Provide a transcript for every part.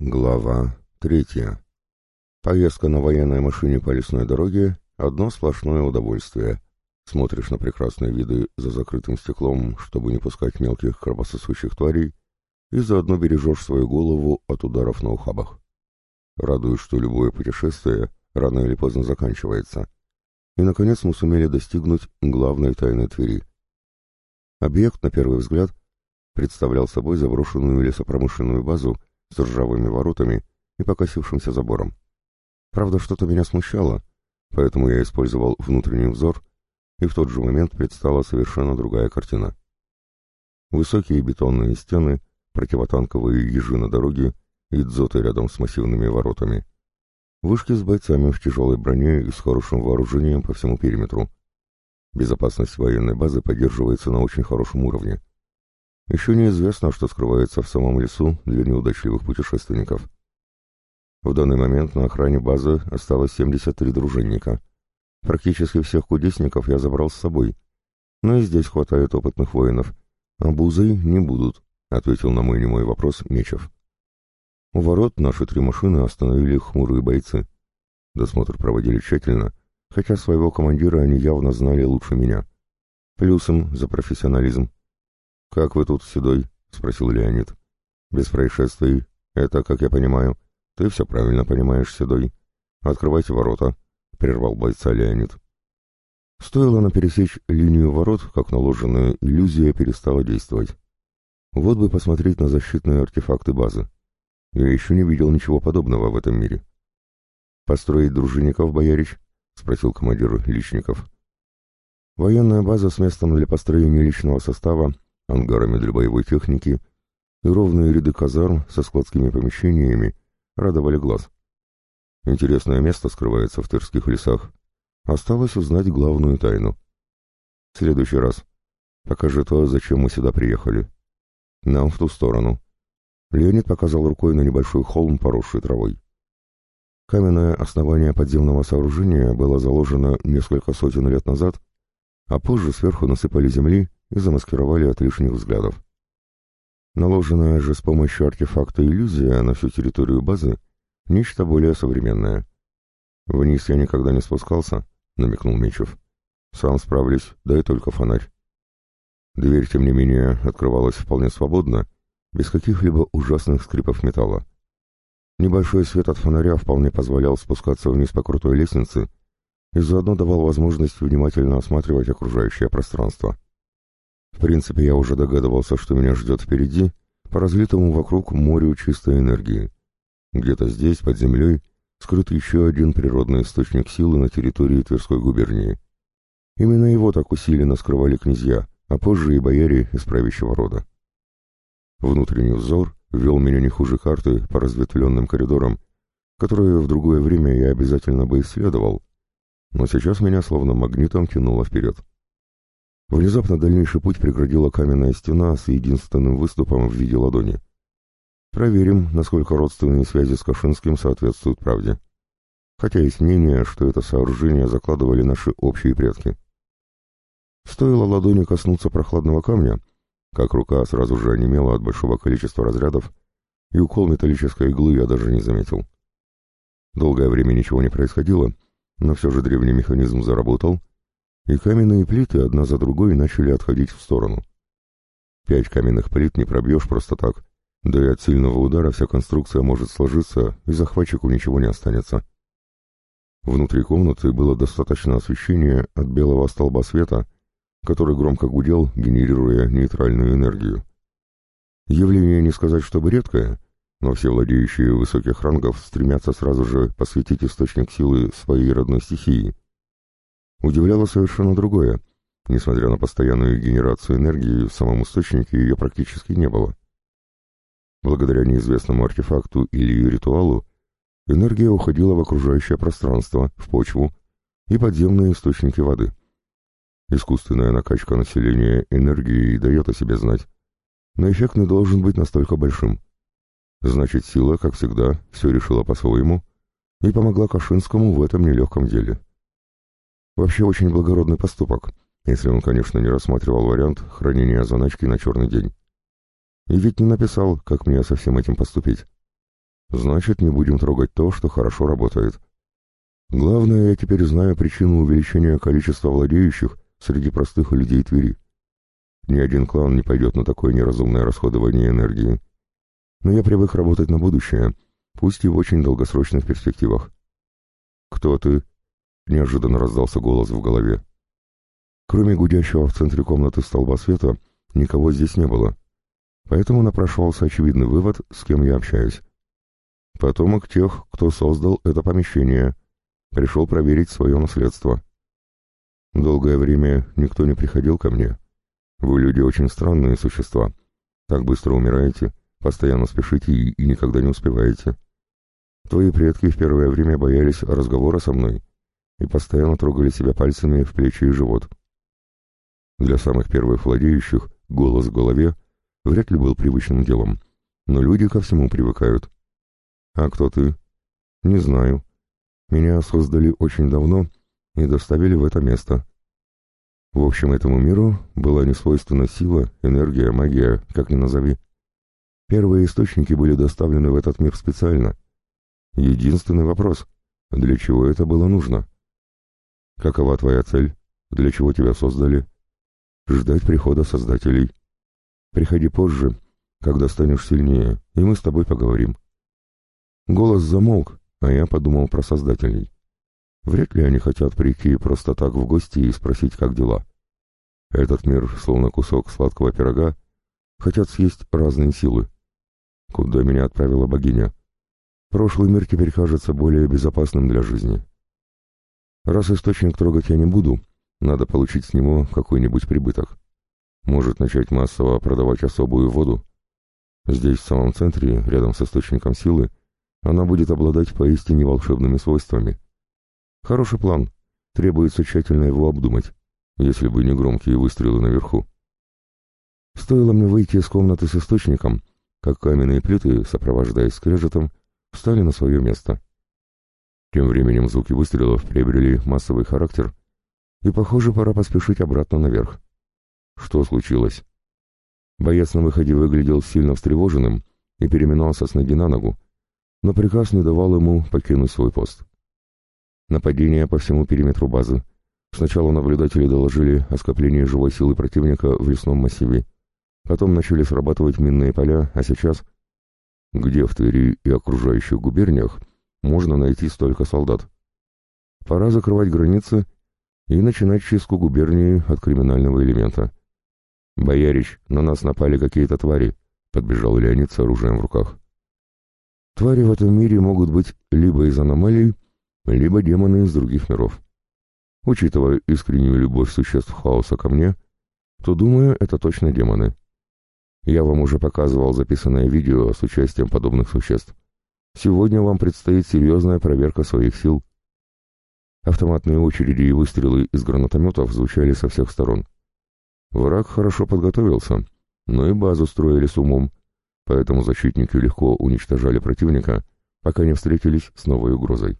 Глава третья. Поездка на военной машине по лесной дороге — одно сплошное удовольствие. Смотришь на прекрасные виды за закрытым стеклом, чтобы не пускать мелких кровососущих тварей, и заодно бережешь свою голову от ударов на ухабах. Радует, что любое путешествие рано или поздно заканчивается. И, наконец, мы сумели достигнуть главной тайны Твери. Объект, на первый взгляд, представлял собой заброшенную лесопромышленную базу, с ржавыми воротами и покосившимся забором. Правда, что-то меня смущало, поэтому я использовал внутренний взор, и в тот же момент предстала совершенно другая картина. Высокие бетонные стены, противотанковые ежи на дороге и дзоты рядом с массивными воротами. Вышки с бойцами в тяжелой броне и с хорошим вооружением по всему периметру. Безопасность военной базы поддерживается на очень хорошем уровне. Еще неизвестно, что скрывается в самом лесу для неудачливых путешественников. В данный момент на охране базы осталось 73 дружинника. Практически всех кудесников я забрал с собой, но и здесь хватает опытных воинов. А бузой не будут, — ответил на мой немой вопрос Мечев. У ворот наши три машины остановили хмурые бойцы. Досмотр проводили тщательно, хотя своего командира они явно знали лучше меня. Плюсом за профессионализм. «Как вы тут, Седой?» — спросил Леонид. «Без происшествий. Это, как я понимаю. Ты все правильно понимаешь, Седой. Открывайте ворота», — прервал бойца Леонид. Стоило нам пересечь линию ворот, как наложенная иллюзия перестала действовать. Вот бы посмотреть на защитные артефакты базы. Я еще не видел ничего подобного в этом мире. «Построить дружинников, боярич?» — спросил командир Личников. Военная база с местом для построения личного состава ангарами для боевой техники и ровные ряды казарм со складскими помещениями радовали глаз. Интересное место скрывается в Тырских лесах. Осталось узнать главную тайну. В следующий раз. Покажи то, зачем мы сюда приехали. Нам в ту сторону. Леонид показал рукой на небольшой холм, поросший травой. Каменное основание подземного сооружения было заложено несколько сотен лет назад, а позже сверху насыпали земли и замаскировали от лишних взглядов. Наложенная же с помощью артефакта иллюзия на всю территорию базы — нечто более современное. «Вниз я никогда не спускался», — намекнул Мечев. «Сам справлюсь, дай только фонарь». Дверь, тем не менее, открывалась вполне свободно, без каких-либо ужасных скрипов металла. Небольшой свет от фонаря вполне позволял спускаться вниз по крутой лестнице и заодно давал возможность внимательно осматривать окружающее пространство. В принципе, я уже догадывался, что меня ждет впереди, по разлитому вокруг морю чистой энергии. Где-то здесь, под землей, скрыт еще один природный источник силы на территории Тверской губернии. Именно его так усиленно скрывали князья, а позже и бояре из правящего рода. Внутренний взор вел меня не хуже карты по разветвленным коридорам, которые в другое время я обязательно бы исследовал, но сейчас меня словно магнитом тянуло вперед. Внезапно дальнейший путь преградила каменная стена с единственным выступом в виде ладони. Проверим, насколько родственные связи с Кашинским соответствуют правде. Хотя есть мнение, что это сооружение закладывали наши общие предки. Стоило ладони коснуться прохладного камня, как рука сразу же онемела от большого количества разрядов, и укол металлической иглы я даже не заметил. Долгое время ничего не происходило, но все же древний механизм заработал — и каменные плиты одна за другой начали отходить в сторону. Пять каменных плит не пробьешь просто так, да и от сильного удара вся конструкция может сложиться, и захватчику ничего не останется. Внутри комнаты было достаточно освещения от белого столба света, который громко гудел, генерируя нейтральную энергию. Явление не сказать, чтобы редкое, но все владеющие высоких рангов стремятся сразу же посвятить источник силы своей родной стихии, Удивляло совершенно другое. Несмотря на постоянную генерацию энергии, в самом источнике ее практически не было. Благодаря неизвестному артефакту или ритуалу, энергия уходила в окружающее пространство, в почву и подземные источники воды. Искусственная накачка населения энергией дает о себе знать, но эффект не должен быть настолько большим. Значит, сила, как всегда, все решила по-своему и помогла Кашинскому в этом нелегком деле. Вообще очень благородный поступок, если он, конечно, не рассматривал вариант хранения заначки на черный день. И ведь не написал, как мне со всем этим поступить. Значит, не будем трогать то, что хорошо работает. Главное, я теперь знаю причину увеличения количества владеющих среди простых людей Твери. Ни один клан не пойдет на такое неразумное расходование энергии. Но я привык работать на будущее, пусть и в очень долгосрочных перспективах. «Кто ты?» — неожиданно раздался голос в голове. Кроме гудящего в центре комнаты столба света, никого здесь не было, поэтому напрашивался очевидный вывод, с кем я общаюсь. Потомок тех, кто создал это помещение, пришел проверить свое наследство. Долгое время никто не приходил ко мне. Вы, люди, очень странные существа. Так быстро умираете, постоянно спешите и, и никогда не успеваете. Твои предки в первое время боялись разговора со мной и постоянно трогали себя пальцами в плечи и живот. Для самых первых владеющих голос в голове вряд ли был привычным делом, но люди ко всему привыкают. «А кто ты?» «Не знаю. Меня создали очень давно и доставили в это место. В общем, этому миру была несвойственна сила, энергия, магия, как ни назови. Первые источники были доставлены в этот мир специально. Единственный вопрос — для чего это было нужно? Какова твоя цель? Для чего тебя создали? Ждать прихода создателей. Приходи позже, когда станешь сильнее, и мы с тобой поговорим. Голос замолк, а я подумал про создателей. Вряд ли они хотят прийти просто так в гости и спросить, как дела. Этот мир, словно кусок сладкого пирога, хотят съесть разные силы. Куда меня отправила богиня? Прошлый мир теперь кажется более безопасным для жизни. Раз источник трогать я не буду, надо получить с него какой-нибудь прибыток. Может начать массово продавать особую воду. Здесь, в самом центре, рядом с источником силы, она будет обладать поистине волшебными свойствами. Хороший план. Требуется тщательно его обдумать, если бы не громкие выстрелы наверху. Стоило мне выйти из комнаты с источником, как каменные плиты, сопровождаясь скрежетом, встали на свое место. Тем временем звуки выстрелов приобрели массовый характер, и, похоже, пора поспешить обратно наверх. Что случилось? Боец на выходе выглядел сильно встревоженным и переминался с ноги на ногу, но приказ не давал ему покинуть свой пост. Нападение по всему периметру базы. Сначала наблюдатели доложили о скоплении живой силы противника в лесном массиве. Потом начали срабатывать минные поля, а сейчас... Где в Твери и окружающих губерниях можно найти столько солдат? Пора закрывать границы и начинать чистку губернии от криминального элемента. «Боярич, на нас напали какие-то твари», — подбежал Леонид с оружием в руках. Твари в этом мире могут быть либо из аномалий, либо демоны из других миров. Учитывая искреннюю любовь существ хаоса ко мне, то, думаю, это точно демоны. Я вам уже показывал записанное видео с участием подобных существ. Сегодня вам предстоит серьезная проверка своих сил. Автоматные очереди и выстрелы из гранатометов звучали со всех сторон. Враг хорошо подготовился, но и базу строили с умом, поэтому защитники легко уничтожали противника, пока не встретились с новой угрозой.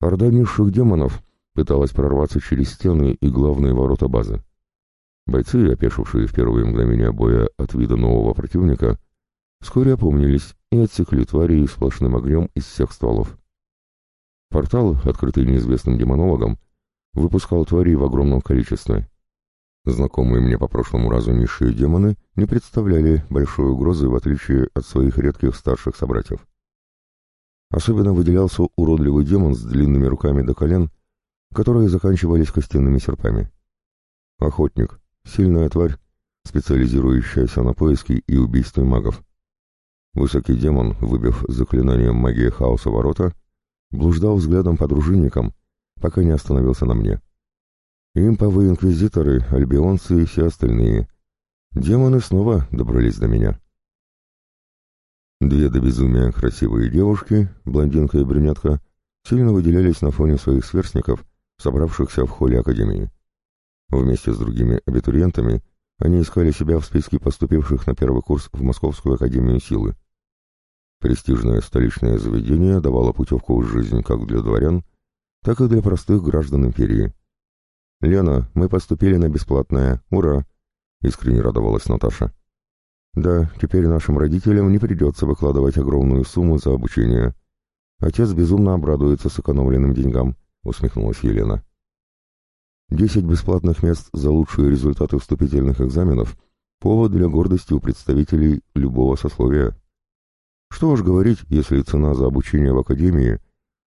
Орда низших демонов пыталась прорваться через стены и главные ворота базы. Бойцы, опешившие в первые мгновения боя от вида нового противника, вскоре опомнились и отсекли твари сплошным огнем из всех стволов. Портал, открытый неизвестным демонологом, выпускал твари в огромном количестве. Знакомые мне по прошлому разу низшие демоны не представляли большой угрозы в отличие от своих редких старших собратьев. Особенно выделялся уродливый демон с длинными руками до колен, которые заканчивались костяными серпами. Охотник, сильная тварь, специализирующаяся на поиске и убийстве магов. Высокий демон, выбив заклинанием магии хаоса ворота, блуждал взглядом по дружинникам, пока не остановился на мне. Имповые инквизиторы, альбионцы и все остальные. Демоны снова добрались до меня. Две до безумия красивые девушки, блондинка и брюнетка, сильно выделялись на фоне своих сверстников, собравшихся в холле Академии. Вместе с другими абитуриентами они искали себя в списке поступивших на первый курс в Московскую Академию Силы. Престижное столичное заведение давало путевку в жизнь как для дворян, так и для простых граждан империи. «Лена, мы поступили на бесплатное, ура!» — искренне радовалась Наташа. Да, теперь нашим родителям не придется выкладывать огромную сумму за обучение. Отец безумно обрадуется сэкономленным деньгам, усмехнулась Елена. Десять бесплатных мест за лучшие результаты вступительных экзаменов — повод для гордости у представителей любого сословия. Что уж говорить, если цена за обучение в академии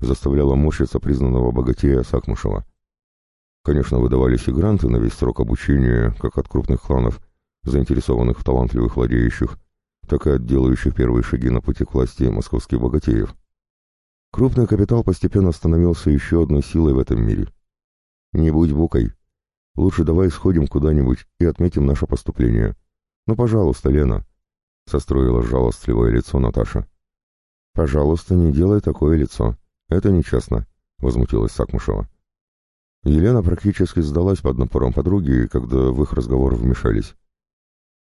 заставляла морщиться признанного богатея Сакмушева. Конечно, выдавались и гранты на весь срок обучения, как от крупных кланов, заинтересованных в талантливых владеющих, так и от делающих первые шаги на пути к власти московских богатеев. Крупный капитал постепенно становился еще одной силой в этом мире. Не будь букой. Лучше давай сходим куда-нибудь и отметим наше поступление. Ну, пожалуйста, Лена, — состроила жалостливое лицо Наташа. «Пожалуйста, не делай такое лицо. Это нечестно», — возмутилась Сакмушева. Елена практически сдалась под напором подруги, когда в их разговор вмешались.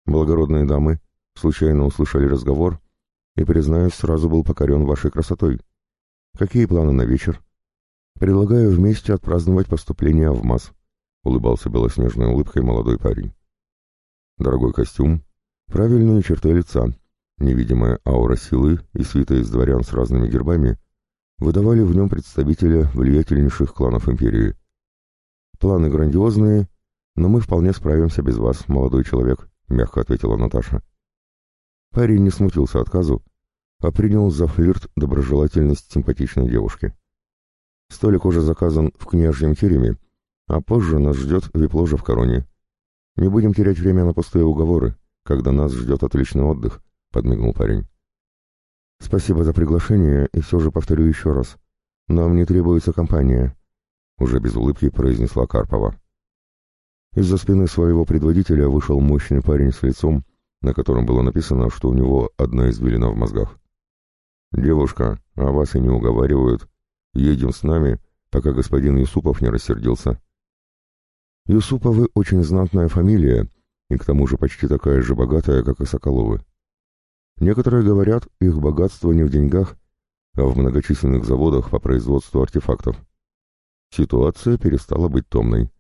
Благородные дамы случайно услышали разговор и, признаюсь, сразу был покорен вашей красотой. Какие планы на вечер? Предлагаю вместе отпраздновать поступление в МАС, улыбался белоснежной улыбкой молодой парень. Дорогой костюм, правильные черты лица, невидимая аура силы и свита из дворян с разными гербами выдавали в нем представителя влиятельнейших кланов империи. Планы грандиозные, но мы вполне справимся без вас, молодой человек, — мягко ответила Наташа. Парень не смутился отказу, а принял за флирт доброжелательность симпатичной девушки. Столик уже заказан в княжьем тереме, а позже нас ждет вип-ложа в короне. Не будем терять время на пустые уговоры, когда нас ждет отличный отдых, — подмигнул парень. Спасибо за приглашение, и все же повторю еще раз. Нам не требуется компания, — уже без улыбки произнесла Карпова. Из-за спины своего предводителя вышел мощный парень с лицом, на котором было написано, что у него одна извилина в мозгах. «Девушка, а вас и не уговаривают. Едем с нами, пока господин Юсупов не рассердился». Юсуповы очень знатная фамилия, и к тому же почти такая же богатая, как и Соколовы. Некоторые говорят, их богатство не в деньгах, а в многочисленных заводах по производству артефактов. Ситуация перестала быть томной.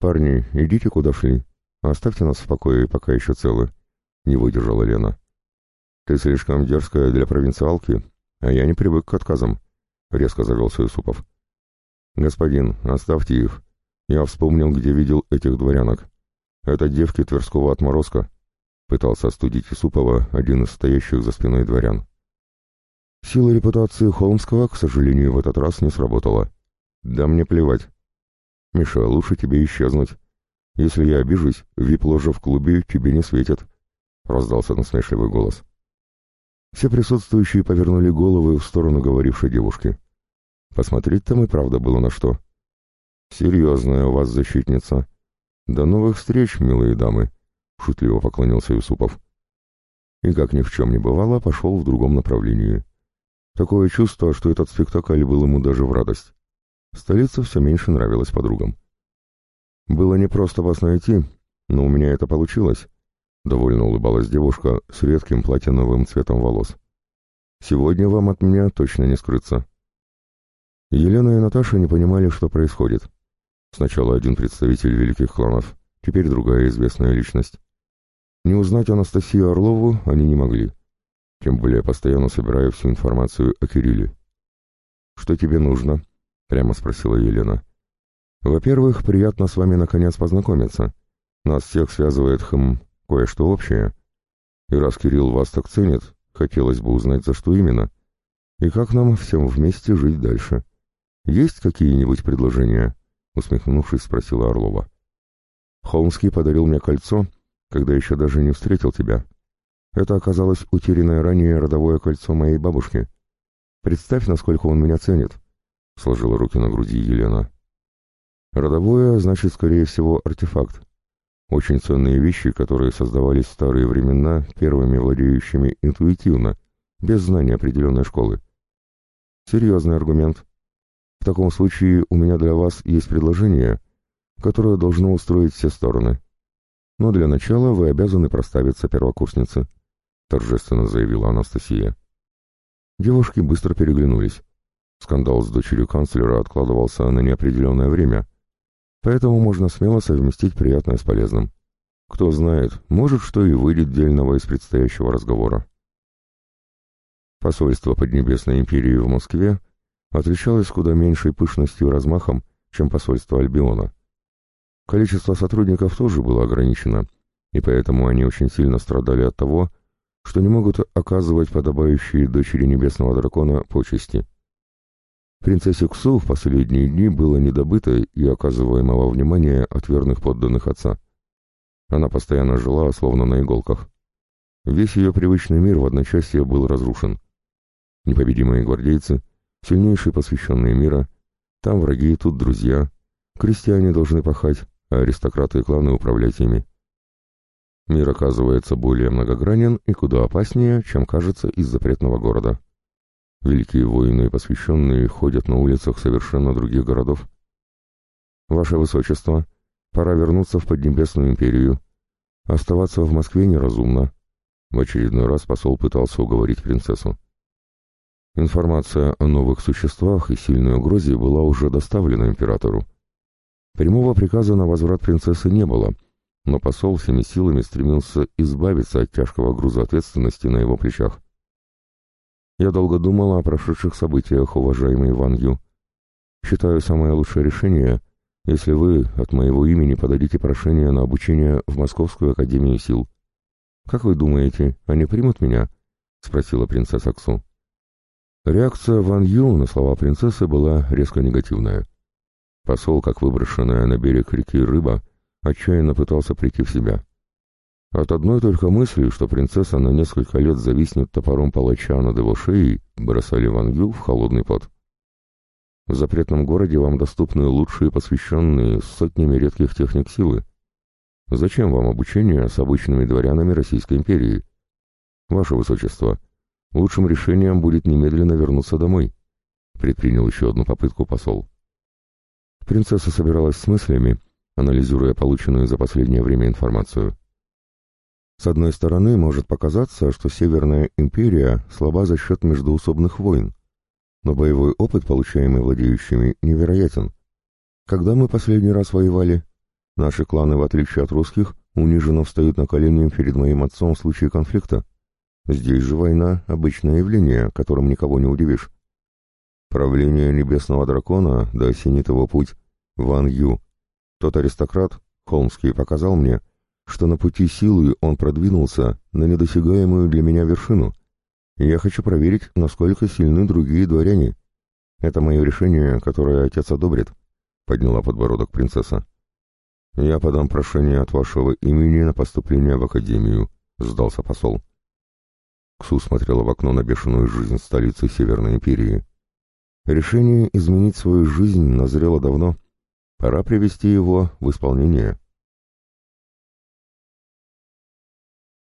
«Парни, идите куда шли. Оставьте нас в покое, пока еще целы», — не выдержала Лена. «Ты слишком дерзкая для провинциалки, а я не привык к отказам», — резко завелся Юсупов. «Господин, оставьте их. Я вспомнил, где видел этих дворянок. Это девки Тверского отморозка», — пытался остудить Юсупова один из стоящих за спиной дворян. Сила репутации Холмского, к сожалению, в этот раз не сработала. «Да мне плевать. «Миша, лучше тебе исчезнуть. Если я обижусь, вип-ложа в клубе тебе не светит», — раздался насмешливый голос. Все присутствующие повернули головы в сторону говорившей девушки. Посмотреть там и правда было на что. «Серьезная у вас защитница. До новых встреч, милые дамы», — шутливо поклонился Юсупов. И, как ни в чем не бывало, пошел в другом направлении. Такое чувство, что этот спектакль был ему даже в радость. Столица все меньше нравилась подругам. «Было непросто вас найти, но у меня это получилось», — довольно улыбалась девушка с редким платиновым цветом волос. «Сегодня вам от меня точно не скрыться». Елена и Наташа не понимали, что происходит. Сначала один представитель великих кланов, теперь другая известная личность. Не узнать Анастасию Орлову они не могли, тем более постоянно собирая всю информацию о Кирилле. «Что тебе нужно?» — прямо спросила Елена. «Во-первых, приятно с вами наконец познакомиться. Нас всех связывает, хм, кое-что общее. И раз Кирилл вас так ценит, хотелось бы узнать, за что именно. И как нам всем вместе жить дальше. Есть какие-нибудь предложения?» — усмехнувшись, спросила Орлова. «Холмский подарил мне кольцо, когда еще даже не встретил тебя. Это оказалось утерянное ранее родовое кольцо моей бабушки. Представь, насколько он меня ценит. — сложила руки на груди Елена. «Родовое, значит, скорее всего, артефакт. Очень ценные вещи, которые создавались в старые времена первыми владеющими интуитивно, без знания определенной школы. Серьезный аргумент. В таком случае у меня для вас есть предложение, которое должно устроить все стороны. Но для начала вы обязаны проставиться первокурснице», — торжественно заявила Анастасия. Девушки быстро переглянулись. Скандал с дочерью канцлера откладывался на неопределенное время, поэтому можно смело совместить приятное с полезным. Кто знает, может, что и выйдет дельного из предстоящего разговора. Посольство Поднебесной империи в Москве отличалось куда меньшей пышностью и размахом, чем посольство Альбиона. Количество сотрудников тоже было ограничено, и поэтому они очень сильно страдали от того, что не могут оказывать подобающие дочери Небесного Дракона почести. Принцессе Ксу в последние дни было недобыто и оказываемого внимания от верных подданных отца. Она постоянно жила, словно на иголках. Весь ее привычный мир в одночасье был разрушен. Непобедимые гвардейцы, сильнейшие посвященные мира, там враги, тут друзья, крестьяне должны пахать, а аристократы и кланы управлять ими. Мир оказывается более многогранен и куда опаснее, чем кажется из запретного города. Великие воины и посвященные ходят на улицах совершенно других городов. Ваше Высочество, пора вернуться в Поднебесную империю. Оставаться в Москве неразумно. В очередной раз посол пытался уговорить принцессу. Информация о новых существах и сильной угрозе была уже доставлена императору. Прямого приказа на возврат принцессы не было, но посол всеми силами стремился избавиться от тяжкого груза ответственности на его плечах. Я долго думала о прошедших событиях, уважаемый Ван Ю. Считаю самое лучшее решение, если вы от моего имени подадите прошение на обучение в Московскую Академию Сил. Как вы думаете, они примут меня? — спросила принцесса Ксу. Реакция Ван Ю на слова принцессы была резко негативная. Посол, как выброшенная на берег реки рыба, отчаянно пытался прийти в себя. От одной только мысли, что принцесса на несколько лет зависнет топором палача над его шеей, бросали Ван Ю в холодный пот. В запретном городе вам доступны лучшие посвященные с сотнями редких техник силы. Зачем вам обучение с обычными дворянами Российской империи? Ваше Высочество, лучшим решением будет немедленно вернуться домой, предпринял еще одну попытку посол. Принцесса собиралась с мыслями, анализируя полученную за последнее время информацию. С одной стороны, может показаться, что Северная империя слаба за счет междоусобных войн, но боевой опыт, получаемый владеющими, невероятен. Когда мы последний раз воевали, наши кланы, в отличие от русских, униженно встают на колени перед моим отцом в случае конфликта. Здесь же война — обычное явление, которым никого не удивишь. Правление небесного дракона, да осенит его путь, Ван Ю, тот аристократ, Холмский, показал мне, что на пути силы он продвинулся на недосягаемую для меня вершину, я хочу проверить, насколько сильны другие дворяне. Это мое решение, которое отец одобрит, — подняла подбородок принцесса. Я подам прошение от вашего имени на поступление в академию, — сдался посол. Ксу смотрела в окно на бешеную жизнь столицы Северной империи. Решение изменить свою жизнь назрело давно — Пора привести его в исполнение.